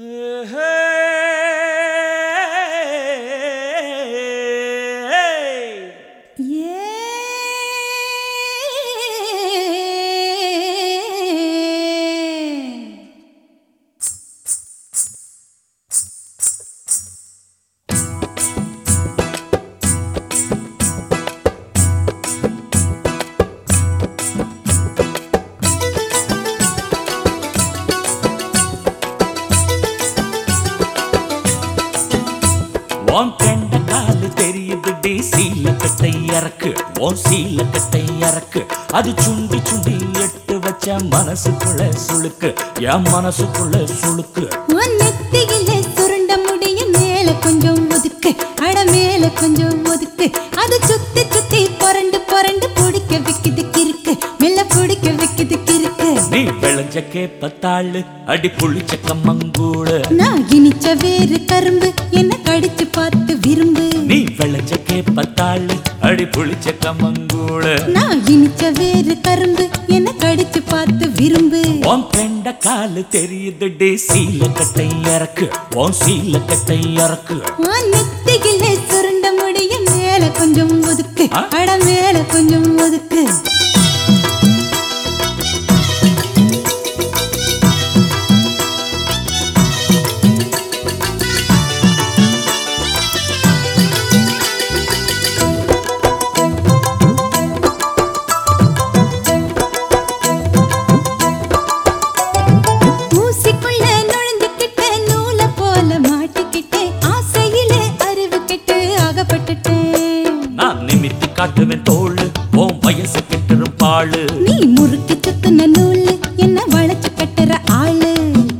Uh, hey, hey. உன் கண்ட காலு தெரியுது டி சீல கட்டை இறக்கு உன் சீல கட்டை இறக்கு அது சுண்டி சுண்டி எட்டு வச்ச மனசுக்குள்ள சுளுக்கு என் மனசுக்குள்ள சுளுக்கு உன் நெத்தியிலே சுருண்ட முடிய மேல கொஞ்சம் ஒதுக்கு. அட மேல கொஞ்சம் ஒதுக்கு. அது சுத்தி சுத்தி புரண்டு புரண்டு பிடிக்க வைக்குது கிறுக்கு. மெல்ல பிடிக்க வைக்குது கிறுக்கு. நீ விளைஞ்ச கேப்பத்தாளு அடி புளிச்ச கம்மங்கூழ. நான் இனிச்ச வேறு கரும்பு. அடி புளிச்ச கம்மங்கூழ. நான் இனிச்ச வேறு கரும்பு என்ன கடிச்சு பார்த்து விரும்பு. உன் கண்ட காலு தெரியுது டி சீல கட்டை இறக்கு. உன் சீல கட்டை இறக்கு நெத்தியிலே சுருண்ட முடிய மேல கொஞ்சம் ஒதுக்கு? அட மேல கொஞ்சம் சுத்துன நூலு என்ன வளைச்சு கட்டுற ஆளு?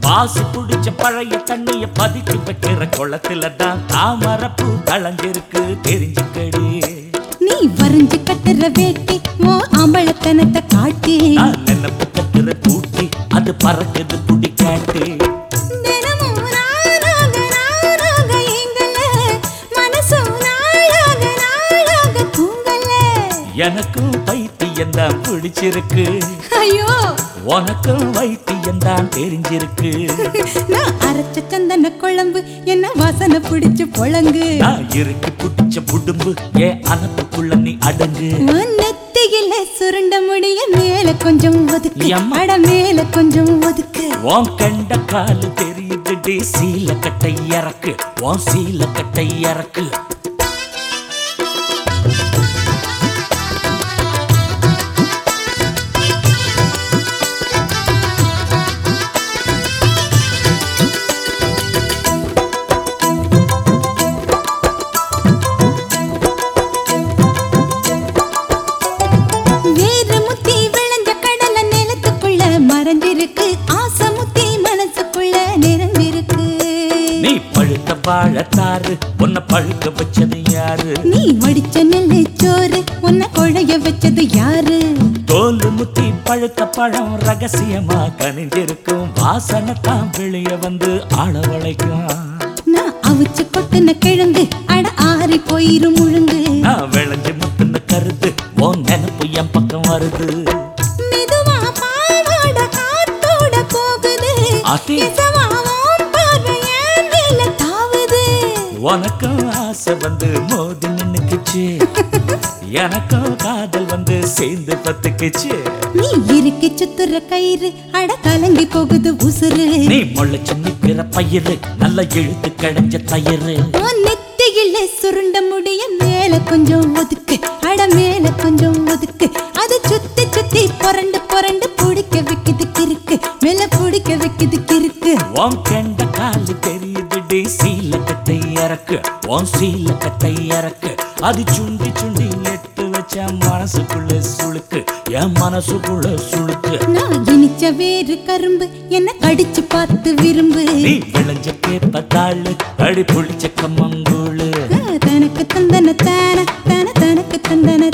பாசு புடிச்ச பழைய தண்ணிய பதுக்கி வைக்கிற குளத்துல தான் தாமரப்பூ தளஞ்சிருக்கு தெரிஞ்சுக்கடி. நீ வரைஞ்சு கட்டுற வேட்டி ஓ அம்பளத்தனத்தை காட்டி. நான் நினைப்பு கட்டுற கூட்டி அது பறக்குது புடிக்காட்டி தினமும் எனக்கும் பைத்தியம் தான் பிடிச்சிருக்கு. ஐயோ. உனக்கும் வைத்தியம் தான் தெரிஞ்சிருக்கு. நான் அரைச்ச சந்தன குழம்பு என்ன வாசனை பிடிச்சு பொழங்கு. நான் இருக்கு புடிச்ச புடும்பு ஏன் அனப்புக்குள்ள நீ அடங்கு. உன் நெத்தியில சுருண்ட முடிய மேல கொஞ்சம் ஒதுக்கு. எம்மா. அட மேல கொஞ்சம் ஒதுக்கு. உன் கண்ட காலு தெரியுது டி சீல கட்டை இறக்கு. உன் சீல கட்டை இறக்கு. பழுத்த வாழத்தாரு உன்னை பழுக்க வச்சது யாரு? நீ வடிச்ச நெல்லு சோறு உன்னை குழைய வச்சது யாரு? தோல் முத்தி பழுத்த பழம் ரகசியமா கனிஞ்சிருக்கும் வாசனை தான் வெளிய வந்து ஆள வளைக்கும் நான் அவிச்சு கொட்டுன கிழங்கு அட ஆறி போயிரும் முழுங்கு. நான் விளைஞ்சு முத்துன கருது உன் நினப்பு என் பக்கம் வருது. மெதுவா பாவாட காத்தோட போகுது. அடி. உனக்கும் ஆசை வந்து மோதி நின்னுக்குச்சு. எனக்கும் காதல் வந்து சேர்ந்து பத்துக்குச்சு. நீ இறுக்கி சுத்துற கயிறு அட கலங்கி போகுது உசுறு. நீ முளைச்சு நிக்கிற பயிறு நல்ல இழுத்து கிடைஞ்ச தயிறு. நெத்தியில சுருண்ட முடிய மேல கொஞ்சம் ஒதுக்கு அட மேல கொஞ்சம் ஒதுக்கு. அது சுத்தி சுத்தி புரண்டு புரண்டு பிடிக்க வைக்குது கிறுக்கு மேல பிடிக்க வைக்குது கிறுக்கு. இறக்கு. சீல கட்டை இறக்கு. அது சுண்டி சுண்டி எட்டு வச்ச மனசுக்குள்ள சுளுக்கு. என் மனசுக்குள்ள சுளுக்கு. நான் இனிச்ச வேறு கரும்பு என்ன கடிச்சு பார்த்து விரும்பு. நீ விளைஞ்ச கேப்பத்தாளு அடி புளிச்ச கம்மங்கூழு. தனக்கு தந்தன